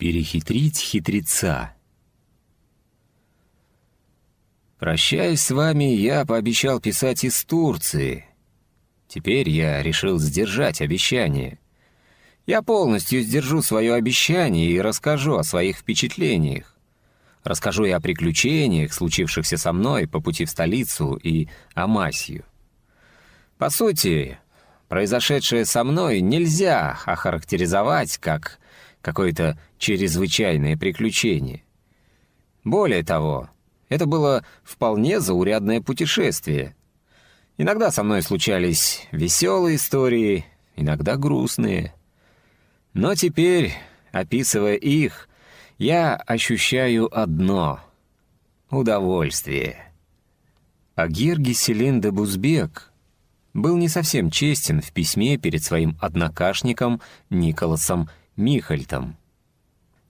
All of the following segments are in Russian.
Перехитрить хитреца. Прощаясь с вами, я пообещал писать из Турции. Теперь я решил сдержать обещание. Я полностью сдержу свое обещание и расскажу о своих впечатлениях. Расскажу и о приключениях, случившихся со мной по пути в столицу и о Масью. По сути, произошедшее со мной нельзя охарактеризовать как какое-то чрезвычайное приключение. Более того, это было вполне заурядное путешествие. Иногда со мной случались веселые истории, иногда грустные. Но теперь, описывая их, я ощущаю одно — удовольствие. А Герги Селин де Бузбек был не совсем честен в письме перед своим однокашником Николасом Михальтом.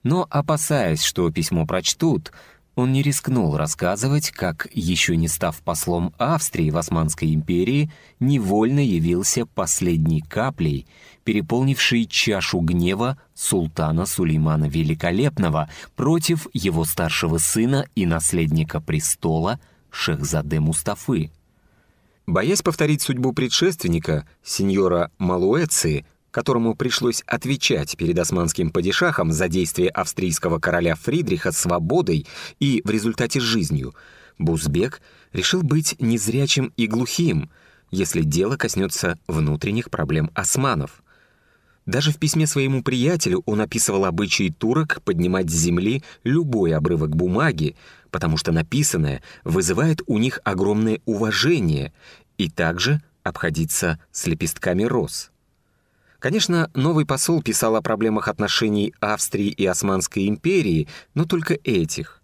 Но, опасаясь, что письмо прочтут, он не рискнул рассказывать, как, еще не став послом Австрии в Османской империи, невольно явился последней каплей, переполнившей чашу гнева султана Сулеймана Великолепного против его старшего сына и наследника престола Шехзаде Мустафы. Боясь повторить судьбу предшественника, сеньора Малуэции, которому пришлось отвечать перед османским падишахом за действия австрийского короля Фридриха свободой и в результате жизнью, Бузбек решил быть незрячим и глухим, если дело коснется внутренних проблем османов. Даже в письме своему приятелю он описывал обычаи турок поднимать с земли любой обрывок бумаги, потому что написанное вызывает у них огромное уважение, и также обходиться с лепестками роз. Конечно, новый посол писал о проблемах отношений Австрии и Османской империи, но только этих.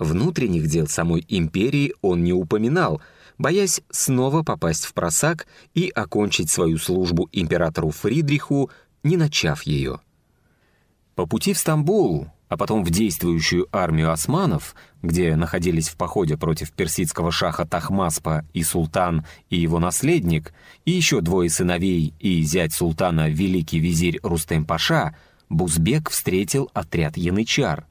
Внутренних дел самой империи он не упоминал, боясь снова попасть в просак и окончить свою службу императору Фридриху, не начав ее. По пути в Стамбул а потом в действующую армию османов, где находились в походе против персидского шаха Тахмаспа и султан и его наследник, и еще двое сыновей и зять султана великий визирь Рустем-паша, Бузбек встретил отряд янычар.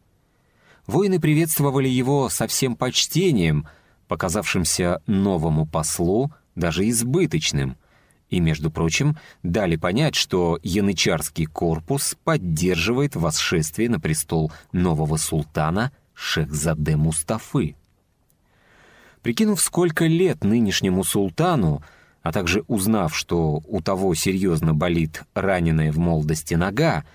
Воины приветствовали его со всем почтением, показавшимся новому послу даже избыточным — и, между прочим, дали понять, что янычарский корпус поддерживает восшествие на престол нового султана Шехзаде Мустафы. Прикинув, сколько лет нынешнему султану, а также узнав, что у того серьезно болит раненая в молодости нога,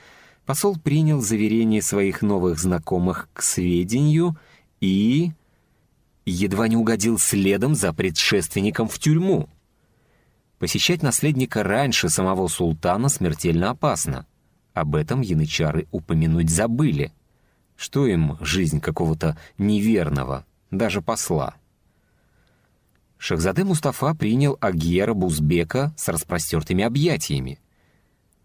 посол принял заверение своих новых знакомых к сведению и... едва не угодил следом за предшественником в тюрьму. Посещать наследника раньше самого султана смертельно опасно. Об этом янычары упомянуть забыли. Что им жизнь какого-то неверного, даже посла? Шахзаде Мустафа принял Агьера Бузбека с распростертыми объятиями.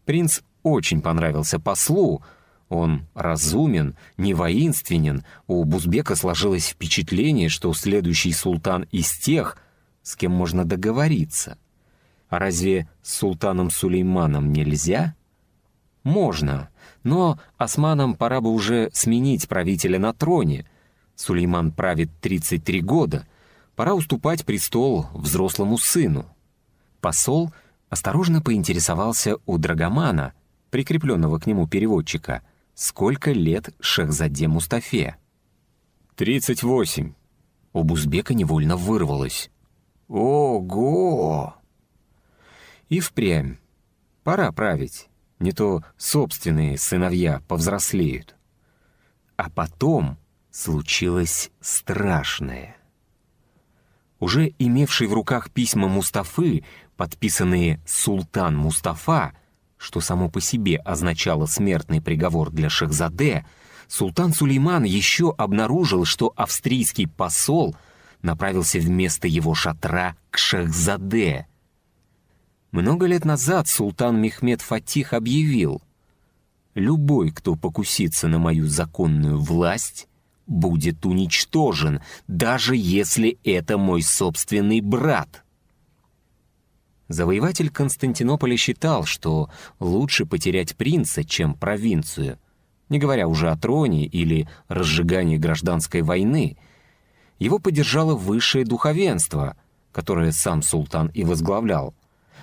Принц очень понравился послу, он разумен, не воинственен, у Бузбека сложилось впечатление, что следующий султан из тех, с кем можно договориться — а разве с султаном Сулейманом нельзя? Можно, но османам пора бы уже сменить правителя на троне. Сулейман правит 33 года. Пора уступать престол взрослому сыну. Посол осторожно поинтересовался у Драгомана, прикрепленного к нему переводчика, сколько лет Шехзаде Мустафе. «Тридцать восемь». У Бузбека невольно вырвалось. «Ого!» И впрямь. Пора править, не то собственные сыновья повзрослеют. А потом случилось страшное. Уже имевший в руках письма Мустафы, подписанные «Султан Мустафа», что само по себе означало смертный приговор для Шахзаде, султан Сулейман еще обнаружил, что австрийский посол направился вместо его шатра к Шахзаде — много лет назад султан Мехмед Фатих объявил, «Любой, кто покусится на мою законную власть, будет уничтожен, даже если это мой собственный брат». Завоеватель Константинополя считал, что лучше потерять принца, чем провинцию, не говоря уже о троне или разжигании гражданской войны. Его поддержало высшее духовенство, которое сам султан и возглавлял.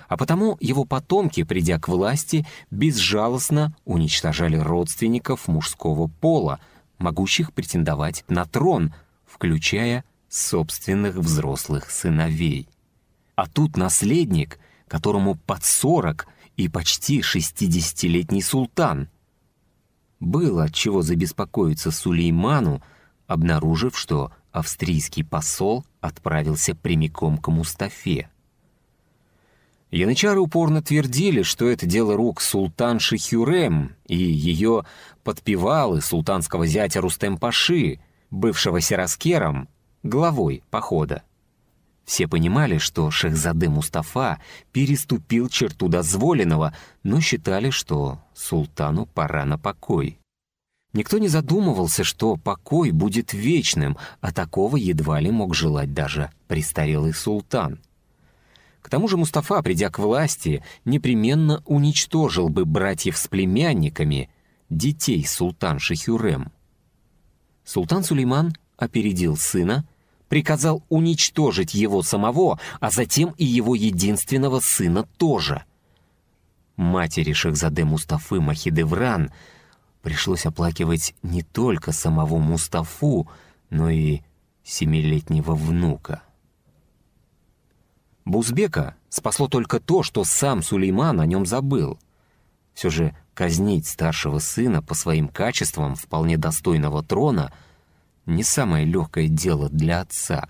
А потому его потомки, придя к власти, безжалостно уничтожали родственников мужского пола, могущих претендовать на трон, включая собственных взрослых сыновей. А тут наследник, которому под сорок и почти шестидесятилетний султан. Было чего забеспокоиться Сулейману, обнаружив, что австрийский посол отправился прямиком к Мустафе. Янычары упорно твердили, что это дело рук султанши Хюрем и ее подпевалы султанского зятя Рустем-Паши, бывшего Сераскером, главой похода. Все понимали, что Шехзаде Мустафа переступил черту дозволенного, но считали, что султану пора на покой. Никто не задумывался, что покой будет вечным, а такого едва ли мог желать даже престарелый султан. К тому же Мустафа, придя к власти, непременно уничтожил бы братьев с племянниками, детей султан Шахюрем. Султан Сулейман опередил сына, приказал уничтожить его самого, а затем и его единственного сына тоже. Матери Шахзаде Мустафы Махидевран пришлось оплакивать не только самого Мустафу, но и семилетнего внука. Бузбека спасло только то, что сам Сулейман о нем забыл. Все же казнить старшего сына по своим качествам вполне достойного трона не самое легкое дело для отца.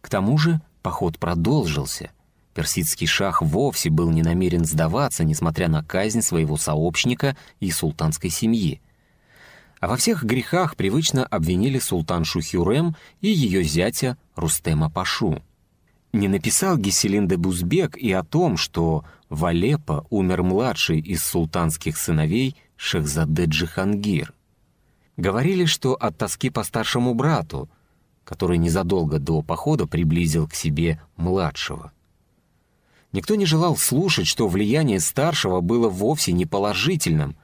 К тому же поход продолжился. Персидский шах вовсе был не намерен сдаваться, несмотря на казнь своего сообщника и султанской семьи. А во всех грехах привычно обвинили султан Шухюрем и ее зятя Рустема Пашу. Не написал Геселин де Бузбек и о том, что в Алеппо умер младший из султанских сыновей Шехзаде Джихангир. Говорили, что от тоски по старшему брату, который незадолго до похода приблизил к себе младшего. Никто не желал слушать, что влияние старшего было вовсе не положительным,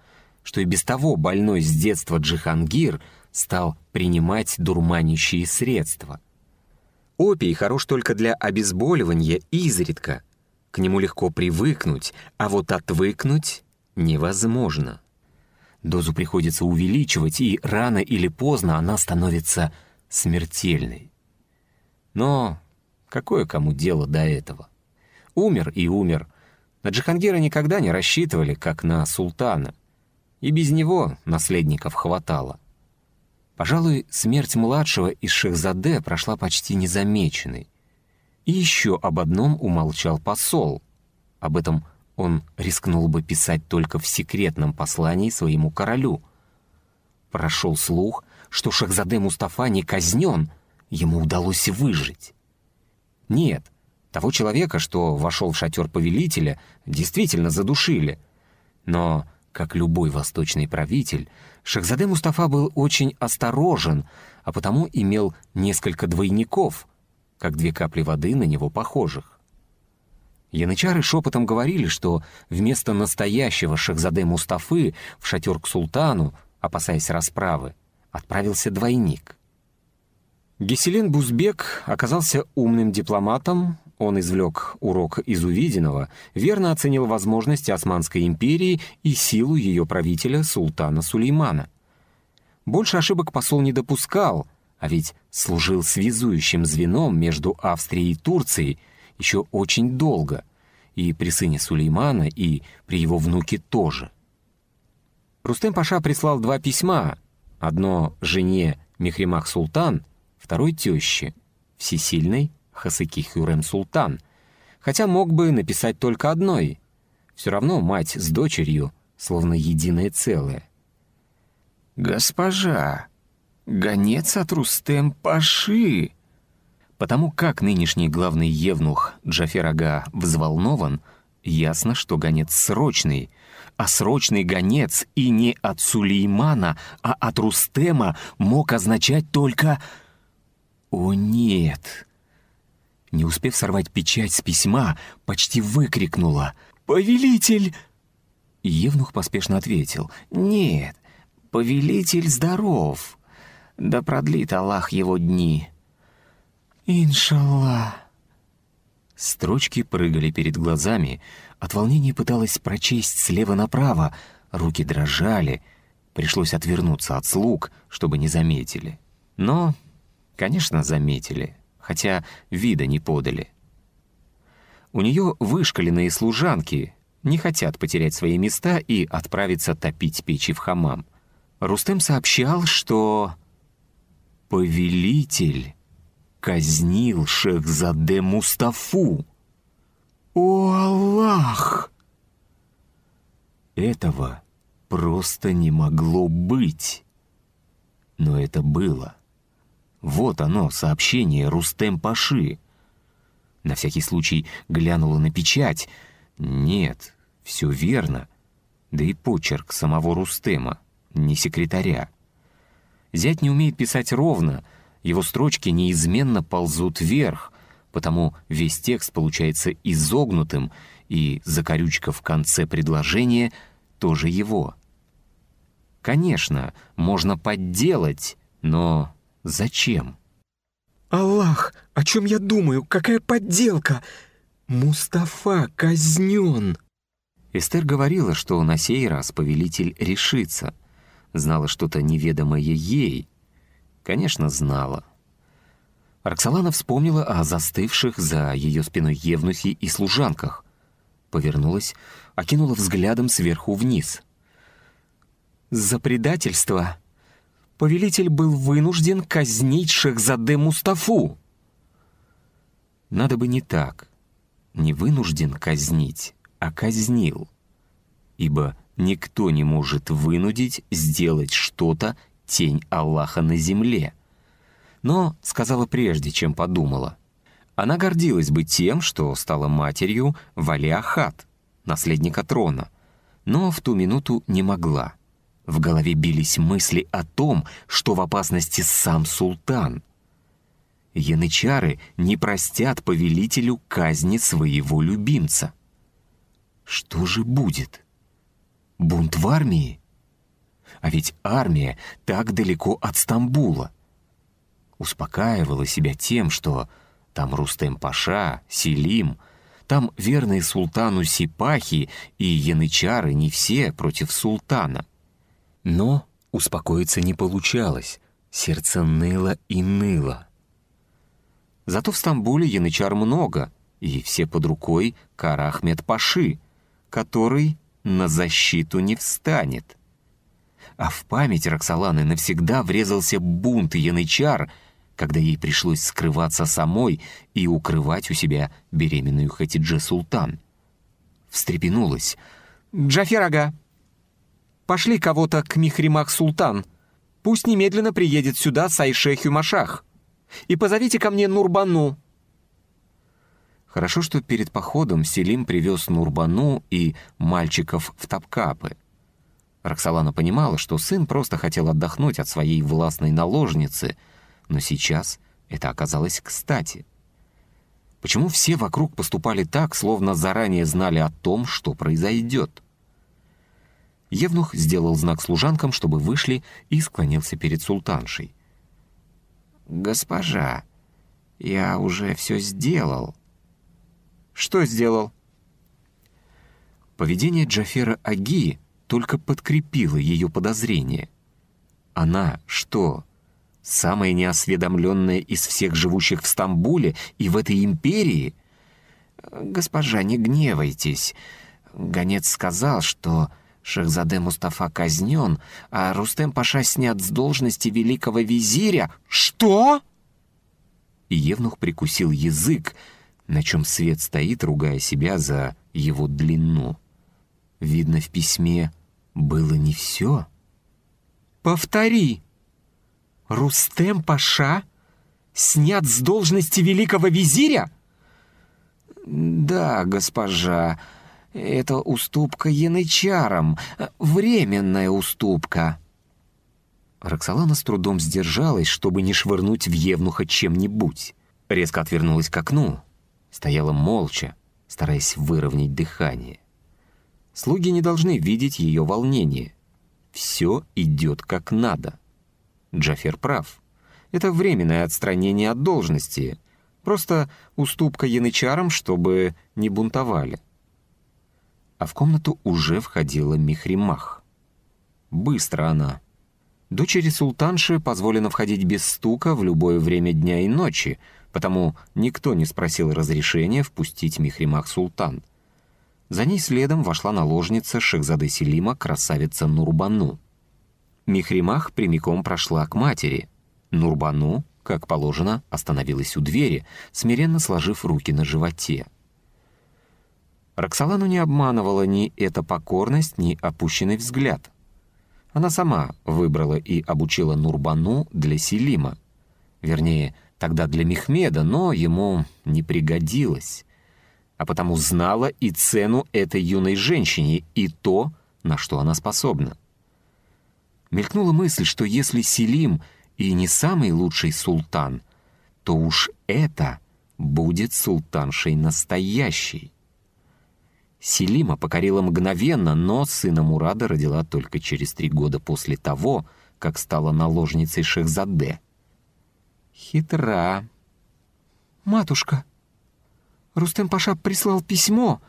что и без того больной с детства Джихангир стал принимать дурманящие средства. Опий хорош только для обезболивания изредка. К нему легко привыкнуть, а вот отвыкнуть невозможно. Дозу приходится увеличивать, и рано или поздно она становится смертельной. Но какое кому дело до этого? Умер и умер. На Джихангира никогда не рассчитывали, как на султана. И без него наследников хватало. Пожалуй, смерть младшего из Шехзаде прошла почти незамеченной. И еще об одном умолчал посол. Об этом он рискнул бы писать только в секретном послании своему королю. Прошел слух, что Шахзаде Мустафа не казнен, ему удалось выжить. Нет, того человека, что вошел в шатер повелителя, действительно задушили. Но как любой восточный правитель, Шахзаде Мустафа был очень осторожен, а потому имел несколько двойников, как две капли воды на него похожих. Янычары шепотом говорили, что вместо настоящего Шахзаде Мустафы в шатер к султану, опасаясь расправы, отправился двойник. Геселен Бузбек оказался умным дипломатом, он извлек урок из увиденного, верно оценил возможности Османской империи и силу ее правителя султана Сулеймана. Больше ошибок посол не допускал, а ведь служил связующим звеном между Австрией и Турцией еще очень долго, и при сыне Сулеймана, и при его внуке тоже. Рустем Паша прислал два письма, одно жене Мехримах Султан, второй теще, всесильной Хасыки Хюрем Султан, хотя мог бы написать только одной. Все равно мать с дочерью словно единое целое. «Госпожа, гонец от Рустем Паши!» Потому как нынешний главный евнух Джафер Ага взволнован, ясно, что гонец срочный, а срочный гонец и не от Сулеймана, а от Рустема мог означать только «О нет!» Не успев сорвать печать с письма, почти выкрикнула «Повелитель!» Евнух поспешно ответил «Нет, повелитель здоров, да продлит Аллах его дни». «Иншаллах». Строчки прыгали перед глазами, от волнения пыталась прочесть слева направо, руки дрожали, пришлось отвернуться от слуг, чтобы не заметили. Но, конечно, заметили, хотя вида не подали. У нее вышкаленные служанки не хотят потерять свои места и отправиться топить печи в хамам. Рустем сообщал, что повелитель казнил Шехзаде Мустафу. «О, Аллах!» Этого просто не могло быть. Но это было. Вот оно, сообщение Рустем Паши. На всякий случай глянула на печать. Нет, все верно. Да и почерк самого Рустема, не секретаря. Зять не умеет писать ровно, его строчки неизменно ползут вверх, потому весь текст получается изогнутым, и закорючка в конце предложения тоже его. Конечно, можно подделать, но зачем? «Аллах, о чем я думаю? Какая подделка? Мустафа казнен!» Эстер говорила, что на сей раз повелитель решится. Знала что-то неведомое ей. Конечно, знала. Роксолана вспомнила о застывших за ее спиной евнухе и служанках. Повернулась, окинула взглядом сверху вниз. «За предательство повелитель был вынужден казнить Шехзаде Мустафу!» Надо бы не так. Не вынужден казнить, а казнил. Ибо никто не может вынудить сделать что-то тень Аллаха на земле. Но сказала прежде, чем подумала. Она гордилась бы тем, что стала матерью Валиахат, наследника трона, но в ту минуту не могла. В голове бились мысли о том, что в опасности сам султан. Янычары не простят повелителю казни своего любимца. Что же будет? Бунт в армии? А ведь армия так далеко от Стамбула. Успокаивала себя тем, что там Рустем Паша, Селим, там верные султану Сипахи и янычары не все против султана. Но успокоиться не получалось, сердце ныло и ныло. Зато в Стамбуле янычар много, и все под рукой Карахмед Паши, который на защиту не встанет. А в память Роксоланы навсегда врезался бунт янычар, когда ей пришлось скрываться самой и укрывать у себя беременную Хатидже Султан. Встрепенулась. «Джафер Ага, пошли кого-то к Михримах Султан. Пусть немедленно приедет сюда Сайшехю Машах. И позовите ко мне Нурбану». Хорошо, что перед походом Селим привез Нурбану и мальчиков в Тапкапы. Роксолана понимала, что сын просто хотел отдохнуть от своей властной наложницы, но сейчас это оказалось кстати. Почему все вокруг поступали так, словно заранее знали о том, что произойдет? Евнух сделал знак служанкам, чтобы вышли, и склонился перед султаншей. «Госпожа, я уже все сделал». «Что сделал?» Поведение Джафера Аги только подкрепило ее подозрение. Она что, самая неосведомленная из всех живущих в Стамбуле и в этой империи? «Госпожа, не гневайтесь. Гонец сказал, что Шехзаде Мустафа казнен, а Рустем Паша снят с должности великого визиря». «Что?» И Евнух прикусил язык, на чем свет стоит, ругая себя за его длину. Видно, в письме было не все. «Повтори. Рустем Паша снят с должности великого визиря?» «Да, госпожа, это уступка янычарам, временная уступка». Роксолана с трудом сдержалась, чтобы не швырнуть в Евнуха чем-нибудь. Резко отвернулась к окну, стояла молча, стараясь выровнять дыхание. Слуги не должны видеть ее волнение. все идет как надо. Джафер прав. Это временное отстранение от должности, просто уступка янычарам, чтобы не бунтовали. А в комнату уже входила Михримах. Быстро она. Дочери султанши позволено входить без стука в любое время дня и ночи, потому никто не спросил разрешения впустить Михримах Султан. За ней следом вошла наложница Шехзады Селима, красавица Нурбану. Михримах прямиком прошла к матери. Нурбану, как положено, остановилась у двери, смиренно сложив руки на животе. Роксолану не обманывала ни эта покорность, ни опущенный взгляд. Она сама выбрала и обучила Нурбану для Селима. Вернее, тогда для Мехмеда, но ему не пригодилось. А потому знала и цену этой юной женщине, и то, на что она способна. Мелькнула мысль, что если Селим и не самый лучший султан, то уж это будет султаншей настоящей. Селима покорила мгновенно, но сына Мурада родила только через три года после того, как стала наложницей Шехзаде. Хитра. «Матушка, Рустем Паша прислал письмо!»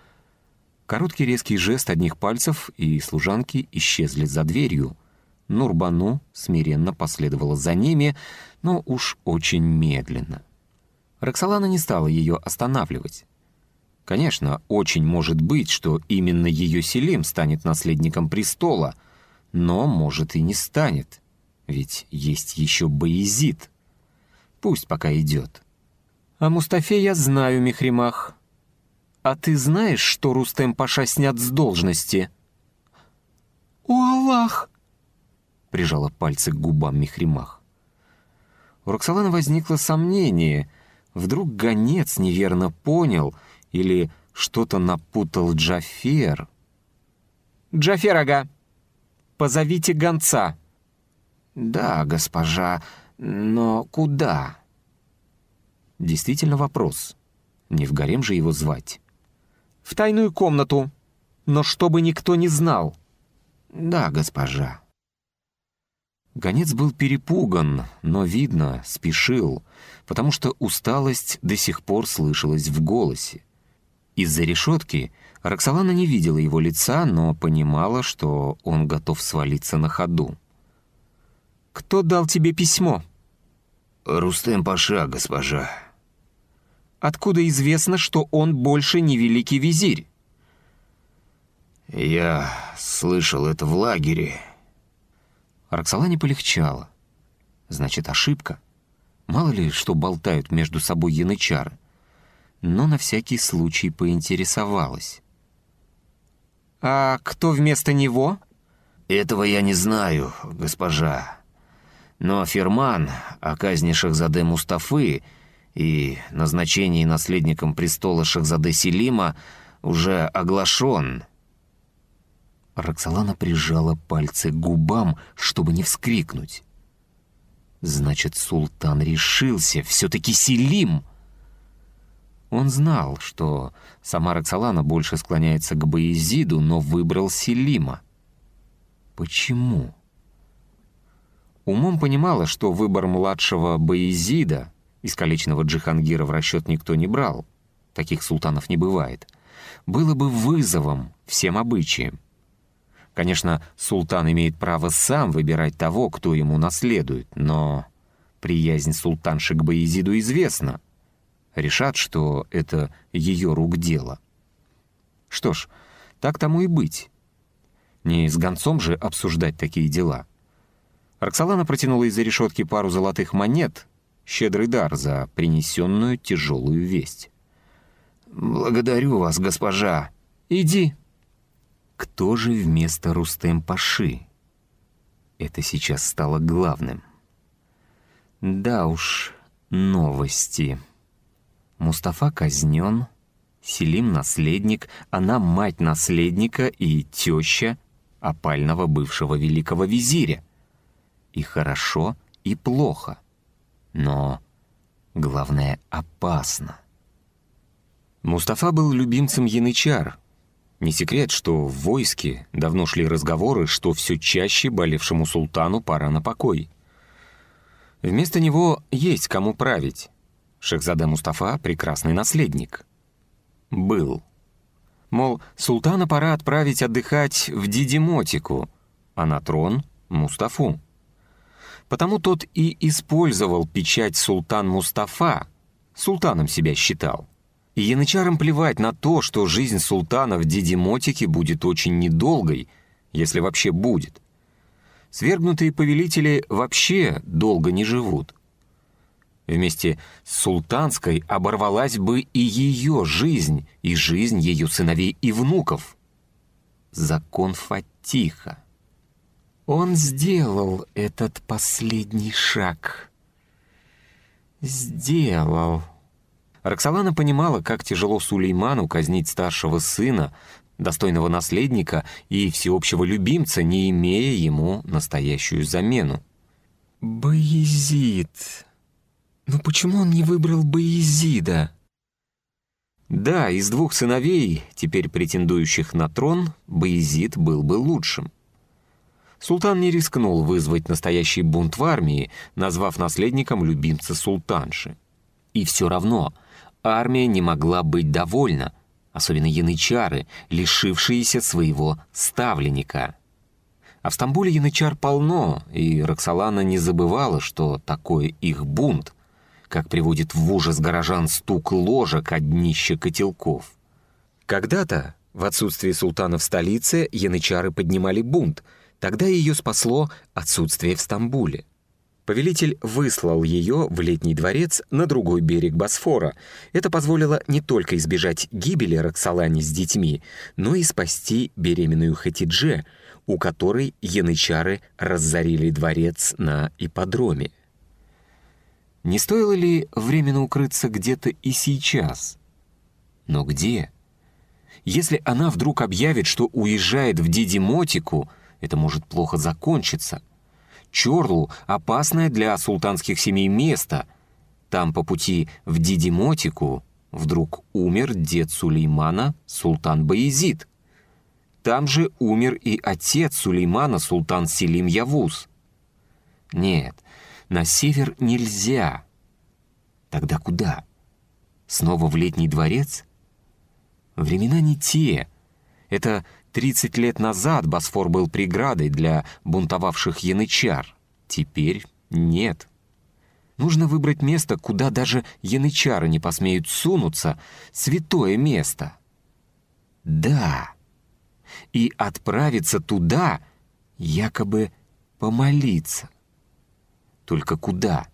Короткий резкий жест одних пальцев, и служанки исчезли за дверью — Нурбану смиренно последовала за ними, но уж очень медленно. Роксолана не стала ее останавливать. Конечно, очень может быть, что именно ее Селим станет наследником престола, но, может, и не станет, ведь есть еще Боязид. Пусть пока идет. О Мустафе я знаю, Мехримах. А ты знаешь, что Рустем Паша снят с должности? «О, Аллах!» прижала пальцы к губам Мехримах. У Роксолана возникло сомнение. Вдруг гонец неверно понял или что-то напутал Джафер. «Джафер, ага! Позовите гонца!» «Да, госпожа, но куда?» Действительно вопрос. Не в гарем же его звать. «В тайную комнату, но чтобы никто не знал». «Да, госпожа». Гонец был перепуган, но, видно, спешил, потому что усталость до сих пор слышалась в голосе. Из-за решетки Роксолана не видела его лица, но понимала, что он готов свалиться на ходу. «Кто дал тебе письмо?» «Рустем Паша, госпожа». «Откуда известно, что он больше не великий визирь?» «Я слышал это в лагере», Роксолане полегчало. Значит, ошибка. Мало ли, что болтают между собой янычары. Но на всякий случай поинтересовалась. «А кто вместо него?» «Этого я не знаю, госпожа. Но Ферман о казни Шахзаде Мустафы и назначении наследником престола Шахзаде Селима уже оглашен». Роксолана прижала пальцы к губам, чтобы не вскрикнуть. Значит, султан решился, все-таки Селим. Он знал, что сама Роксолана больше склоняется к Баезиду, но выбрал Селима. Почему? Умом понимала, что выбор младшего Баезида, искалеченного Джихангира, в расчет никто не брал. Таких султанов не бывает. Было бы вызовом всем обычаям. Конечно, султан имеет право сам выбирать того, кто ему наследует, но приязнь султанши к Баезиду известна. Решат, что это ее рук дело. Что ж, так тому и быть. Не с гонцом же обсуждать такие дела. Роксолана протянула из-за решетки пару золотых монет, щедрый дар за принесенную тяжелую весть. «Благодарю вас, госпожа». «Иди», кто же вместо Рустем-Паши? Это сейчас стало главным. Да уж, новости. Мустафа казнен, Селим — наследник, она — мать наследника и теща опального бывшего великого визиря. И хорошо, и плохо. Но главное — опасно. Мустафа был любимцем янычар — Не секрет, что в войске давно шли разговоры, что все чаще болевшему султану пора на покой. Вместо него есть кому править. Шехзаде Мустафа — прекрасный наследник. Был. Мол, султана пора отправить отдыхать в Дидимотику, а на трон — Мустафу. Потому тот и использовал печать султан Мустафа, султаном себя считал. И янычарам плевать на то, что жизнь султана в Дидимотике будет очень недолгой, если вообще будет. Свергнутые повелители вообще долго не живут. Вместе с султанской оборвалась бы и ее жизнь, и жизнь ее сыновей и внуков. Закон Фатиха. Он сделал этот последний шаг. Сделал. Роксолана понимала, как тяжело Сулейману казнить старшего сына, достойного наследника и всеобщего любимца, не имея ему настоящую замену. «Боязид. Но почему он не выбрал Боязида?» Да, из двух сыновей, теперь претендующих на трон, Боязид был бы лучшим. Султан не рискнул вызвать настоящий бунт в армии, назвав наследником любимца султанши. И все равно — армия не могла быть довольна, особенно янычары, лишившиеся своего ставленника. А в Стамбуле янычар полно, и Роксолана не забывала, что такое их бунт, как приводит в ужас горожан стук ложек от днища котелков. Когда-то, в отсутствие султана в столице, янычары поднимали бунт, тогда ее спасло отсутствие в Стамбуле. Повелитель выслал ее в летний дворец на другой берег Босфора. Это позволило не только избежать гибели Роксолани с детьми, но и спасти беременную Хатидже, у которой янычары разорили дворец на ипподроме. Не стоило ли временно укрыться где-то и сейчас? Но где? Если она вдруг объявит, что уезжает в Дидимотику, это может плохо закончиться. Чорлу — опасное для султанских семей место. Там по пути в Дидимотику вдруг умер дед Сулеймана, султан Баязид. Там же умер и отец Сулеймана, султан Селим Явуз. Нет, на север нельзя. Тогда куда? Снова в летний дворец? Времена не те. Это 30 лет назад Босфор был преградой для бунтовавших янычар. Теперь нет. Нужно выбрать место, куда даже янычары не посмеют сунуться, святое место. Да. И отправиться туда, якобы помолиться. Только куда?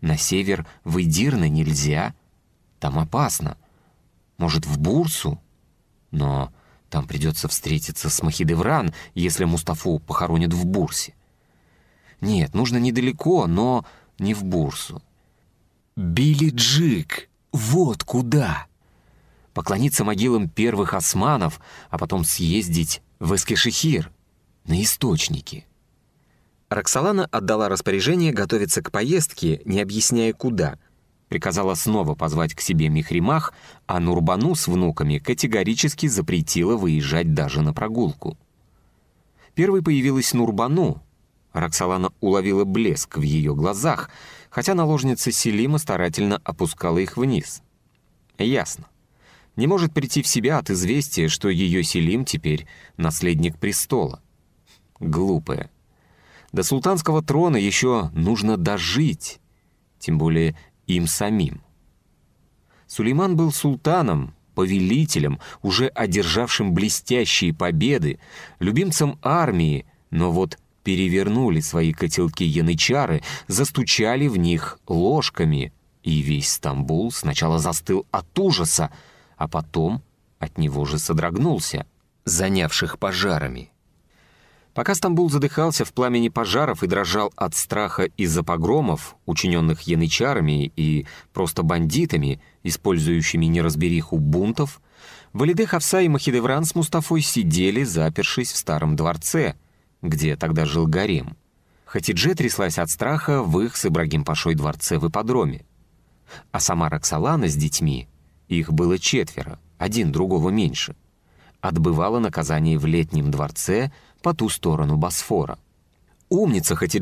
На север в Идирна нельзя. Там опасно. Может, в Бурсу? Но там придется встретиться с Махидевран, если Мустафу похоронят в Бурсе. Нет, нужно недалеко, но не в Бурсу. Билли-Джик! Вот куда! Поклониться могилам первых османов, а потом съездить в Эскешехир, на источники. Роксолана отдала распоряжение готовиться к поездке, не объясняя куда — приказала снова позвать к себе Михримах, а Нурбану с внуками категорически запретила выезжать даже на прогулку. Первой появилась Нурбану. Роксолана уловила блеск в ее глазах, хотя наложница Селима старательно опускала их вниз. Ясно. Не может прийти в себя от известия, что ее Селим теперь наследник престола. Глупая. До султанского трона еще нужно дожить. Тем более им самим. Сулейман был султаном, повелителем, уже одержавшим блестящие победы, любимцем армии, но вот перевернули свои котелки янычары, застучали в них ложками, и весь Стамбул сначала застыл от ужаса, а потом от него же содрогнулся, занявших пожарами. Пока Стамбул задыхался в пламени пожаров и дрожал от страха из-за погромов, учиненных янычарами и просто бандитами, использующими неразбериху бунтов, Валиде Хавса и Махидевран с Мустафой сидели, запершись в старом дворце, где тогда жил гарем. Хатидже тряслась от страха в их с Ибрагим Пашой дворце в ипподроме. А сама Роксолана с детьми, их было четверо, один другого меньше — отбывала наказание в летнем дворце по ту сторону Босфора. Умница Хатиджа